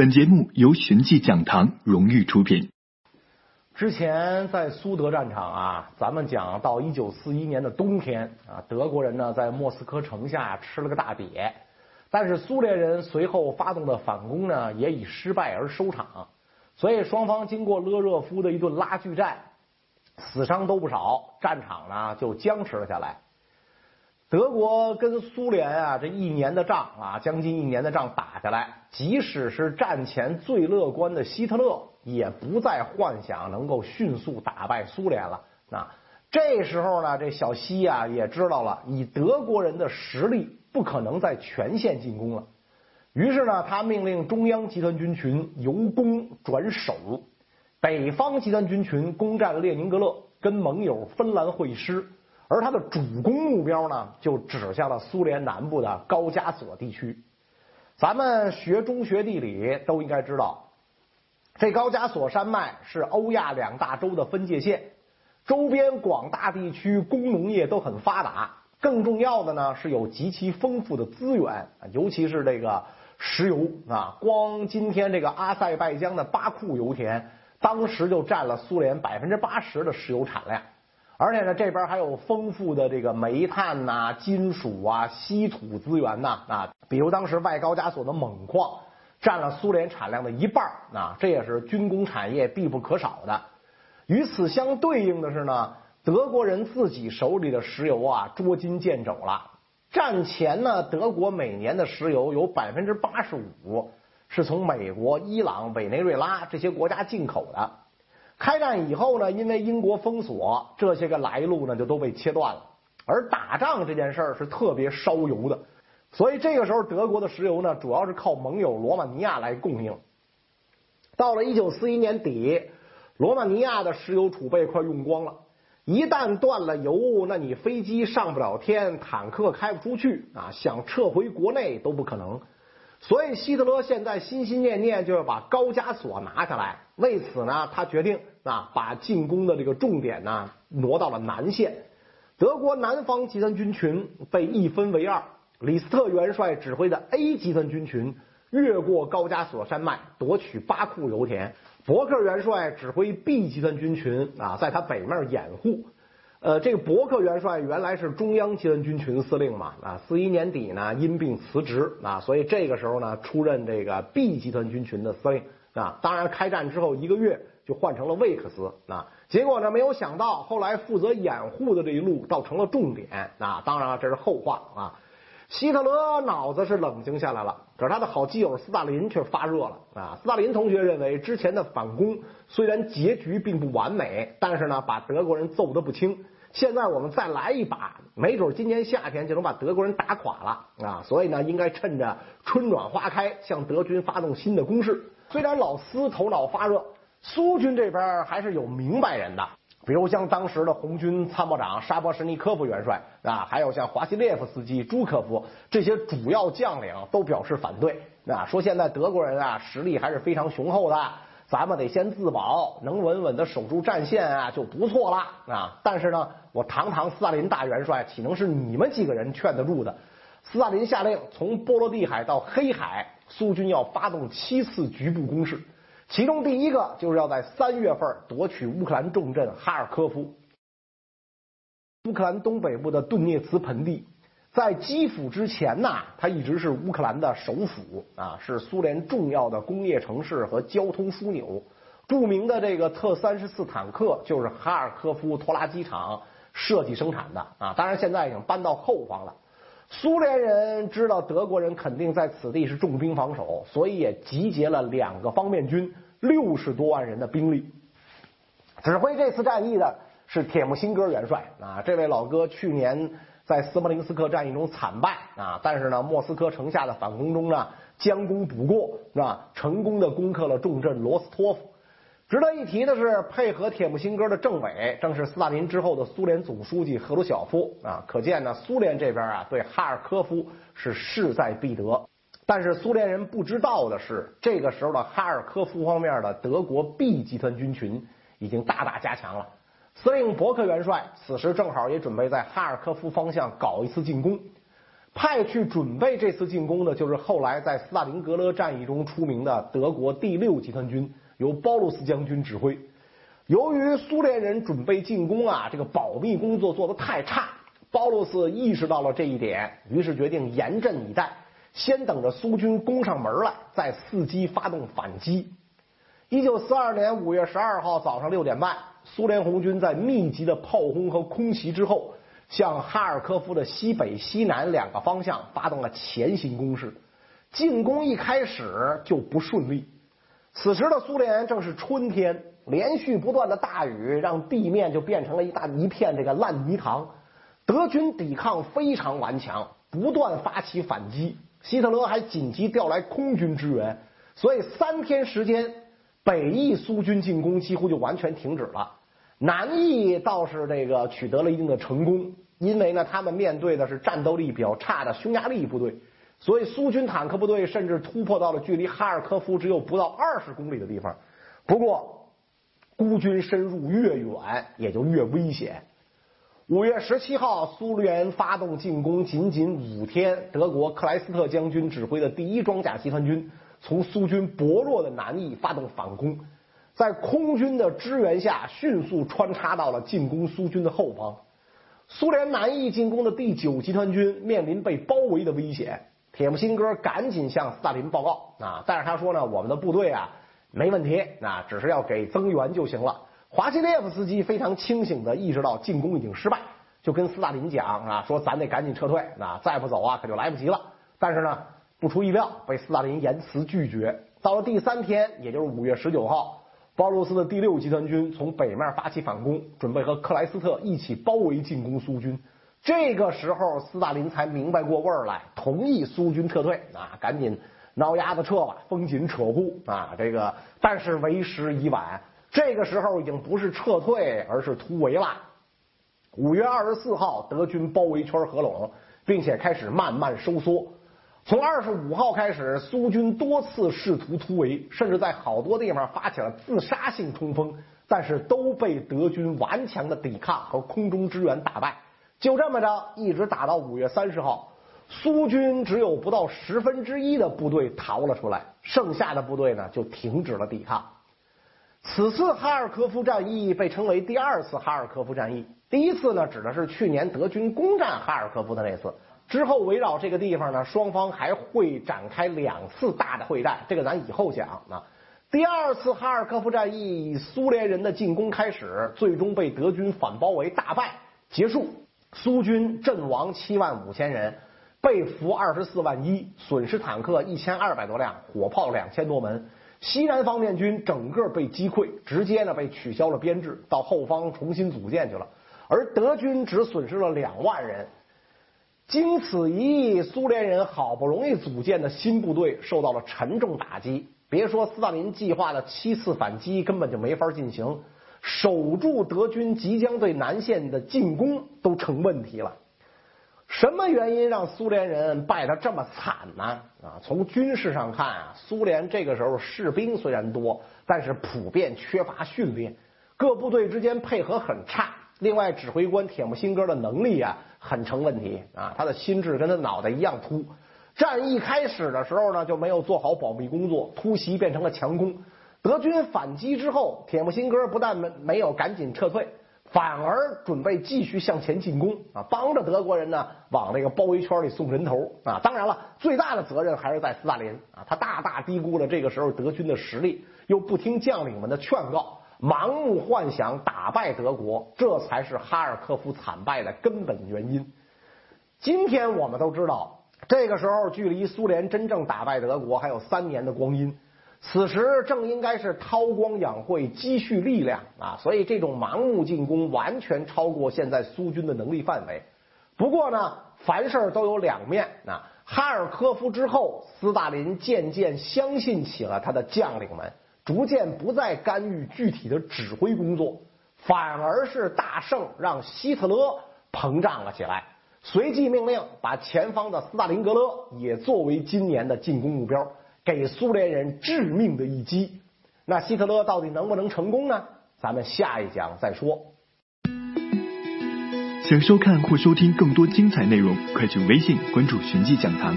本节目由寻迹讲堂荣誉出品。之前在苏德战场啊，咱们讲到一九四一年的冬天啊，德国人呢在莫斯科城下吃了个大瘪，但是苏联人随后发动的反攻呢，也以失败而收场。所以双方经过勒热夫的一顿拉锯战，死伤都不少，战场呢就僵持了下来。德国跟苏联啊，这一年的仗啊，将近一年的仗打下来，即使是战前最乐观的希特勒，也不再幻想能够迅速打败苏联了。那这时候呢，这小希啊也知道了，以德国人的实力，不可能在全线进攻了。于是呢，他命令中央集团军群由攻转守，北方集团军群攻占列宁格勒，跟盟友芬兰会师。而他的主攻目标呢，就指向了苏联南部的高加索地区。咱们学中学地理都应该知道，这高加索山脉是欧亚两大洲的分界线，周边广大地区工农业都很发达。更重要的呢，是有极其丰富的资源，尤其是这个石油啊。光今天这个阿塞拜疆的巴库油田，当时就占了苏联百分之八十的石油产量。而且呢，这边还有丰富的这个煤炭呐、金属啊、稀土资源呐啊，比如当时外高加索的锰矿占了苏联产量的一半啊，这也是军工产业必不可少的。与此相对应的是呢，德国人自己手里的石油啊捉襟见肘了。战前呢，德国每年的石油有百分之八十五是从美国、伊朗、委内瑞拉这些国家进口的。开战以后呢，因为英国封锁，这些个来路呢就都被切断了。而打仗这件事儿是特别烧油的，所以这个时候德国的石油呢，主要是靠盟友罗马尼亚来供应。到了一九四一年底，罗马尼亚的石油储备快用光了，一旦断了油，那你飞机上不了天，坦克开不出去啊，想撤回国内都不可能。所以希特勒现在心心念念就要把高加索拿下来。为此呢，他决定啊，把进攻的这个重点呢挪到了南线。德国南方集团军群被一分为二，李斯特元帅指挥的 A 集团军群越过高加索山脉夺取巴库油田，伯克元帅指挥 B 集团军群啊，在他北面掩护。呃，这个伯克元帅原来是中央集团军群司令嘛，啊，四一年底呢因病辞职啊，所以这个时候呢出任这个 B 集团军群的司令啊。当然，开战之后一个月就换成了魏克斯啊。结果呢，没有想到后来负责掩护的这一路倒成了重点啊。当然了，这是后话啊。希特勒脑子是冷静下来了，可是他的好基友斯大林却发热了啊！斯大林同学认为，之前的反攻虽然结局并不完美，但是呢，把德国人揍得不轻。现在我们再来一把，没准今年夏天就能把德国人打垮了啊！所以呢，应该趁着春暖花开，向德军发动新的攻势。虽然老斯头脑发热，苏军这边还是有明白人的。比如像当时的红军参谋长沙波什尼科夫元帅啊，还有像华西列夫斯基、朱可夫这些主要将领都表示反对啊，说现在德国人啊实力还是非常雄厚的，咱们得先自保，能稳稳的守住战线啊就不错了啊。但是呢，我堂堂斯大林大元帅岂能是你们几个人劝得住的？斯大林下令，从波罗的海到黑海，苏军要发动七次局部攻势。其中第一个就是要在三月份夺取乌克兰重镇哈尔科夫。乌克兰东北部的顿涅茨盆地，在基辅之前呐，它一直是乌克兰的首府啊，是苏联重要的工业城市和交通枢纽。著名的这个特三十四坦克就是哈尔科夫拖拉机厂设计生产的啊，当然现在已经搬到后方了。苏联人知道德国人肯定在此地是重兵防守，所以也集结了两个方面军，六十多万人的兵力。指挥这次战役的是铁木辛哥元帅啊，这位老哥去年在斯摩棱斯克战役中惨败啊，但是呢，莫斯科城下的反攻中呢，将功补过是吧？成功的攻克了重镇罗斯托夫。值得一提的是，配合铁木辛哥的政委正是斯大林之后的苏联总书记赫鲁晓夫啊。可见呢，苏联这边啊对哈尔科夫是势在必得。但是苏联人不知道的是，这个时候的哈尔科夫方面的德国 B 集团军群已经大大加强了。司令伯克元帅此时正好也准备在哈尔科夫方向搞一次进攻。派去准备这次进攻的，就是后来在斯大林格勒战役中出名的德国第六集团军，由包罗斯将军指挥。由于苏联人准备进攻啊，这个保密工作做得太差，包罗斯意识到了这一点，于是决定严阵以待，先等着苏军攻上门来，再伺机发动反击。一九四二年五月十二号早上六点半，苏联红军在密集的炮轰和空袭之后。向哈尔科夫的西北、西南两个方向发动了前行攻势，进攻一开始就不顺利。此时的苏联正是春天，连续不断的大雨让地面就变成了一大一片这个烂泥塘。德军抵抗非常顽强，不断发起反击。希特勒还紧急调来空军支援，所以三天时间，北翼苏军进攻几乎就完全停止了。南翼倒是这个取得了一定的成功，因为呢，他们面对的是战斗力比较差的匈牙利部队，所以苏军坦克部队甚至突破到了距离哈尔科夫只有不到二十公里的地方。不过，孤军深入越远，也就越危险。五月十七号，苏联发动进攻，仅仅五天，德国克莱斯特将军指挥的第一装甲集团军从苏军薄弱的南翼发动反攻。在空军的支援下，迅速穿插到了进攻苏军的后方。苏联南翼进攻的第九集团军面临被包围的危险，铁木辛哥赶紧向斯大林报告啊！但是他说呢，我们的部队啊没问题，啊，只是要给增援就行了。华西列夫斯基非常清醒的意识到进攻已经失败，就跟斯大林讲啊，说咱得赶紧撤退，啊，再不走啊可就来不及了。但是呢，不出意料，被斯大林严词拒绝。到了第三天，也就是五月十九号。包罗斯的第六集团军从北面发起反攻，准备和克莱斯特一起包围进攻苏军。这个时候，斯大林才明白过味儿来，同意苏军撤退啊，赶紧挠丫子撤吧，风紧扯户啊。这个，但是为时已晚，这个时候已经不是撤退，而是突围了。五月二十四号，德军包围圈合拢，并且开始慢慢收缩。从二十五号开始，苏军多次试图突围，甚至在好多地方发起了自杀性冲锋，但是都被德军顽强的抵抗和空中支援打败。就这么着，一直打到五月三十号，苏军只有不到十分之一的部队逃了出来，剩下的部队呢就停止了抵抗。此次哈尔科夫战役被称为第二次哈尔科夫战役，第一次呢指的是去年德军攻占哈尔科夫的那次。之后围绕这个地方呢，双方还会展开两次大的会战，这个咱以后讲啊。第二次哈尔科夫战役，苏联人的进攻开始，最终被德军反包围大败结束。苏军阵亡七万五千人，被俘二十四万一，损失坦克一千二百多辆，火炮两千多门。西南方面军整个被击溃，直接呢被取消了编制，到后方重新组建去了。而德军只损失了两万人。经此一役，苏联人好不容易组建的新部队受到了沉重打击。别说斯大林计划的七次反击根本就没法进行，守住德军即将对南线的进攻都成问题了。什么原因让苏联人败得这么惨呢？啊，从军事上看啊，苏联这个时候士兵虽然多，但是普遍缺乏训练，各部队之间配合很差。另外，指挥官铁木辛哥的能力啊。很成问题啊！他的心智跟他脑袋一样秃。战役开始的时候呢，就没有做好保密工作，突袭变成了强攻。德军反击之后，铁木辛哥不但没没有赶紧撤退，反而准备继续向前进攻啊，帮着德国人呢往那个包围圈里送人头啊。当然了，最大的责任还是在斯大林啊，他大大低估了这个时候德军的实力，又不听将领们的劝告。盲目幻想打败德国，这才是哈尔科夫惨败的根本原因。今天我们都知道，这个时候距离苏联真正打败德国还有三年的光阴。此时正应该是韬光养晦、积蓄力量啊！所以这种盲目进攻完全超过现在苏军的能力范围。不过呢，凡事都有两面啊。哈尔科夫之后，斯大林渐渐相信起了他的将领们。逐渐不再干预具体的指挥工作，反而是大胜让希特勒膨胀了起来。随即命令把前方的斯大林格勒也作为今年的进攻目标，给苏联人致命的一击。那希特勒到底能不能成功呢？咱们下一讲再说。想收看或收听更多精彩内容，快去微信关注“寻迹讲堂”。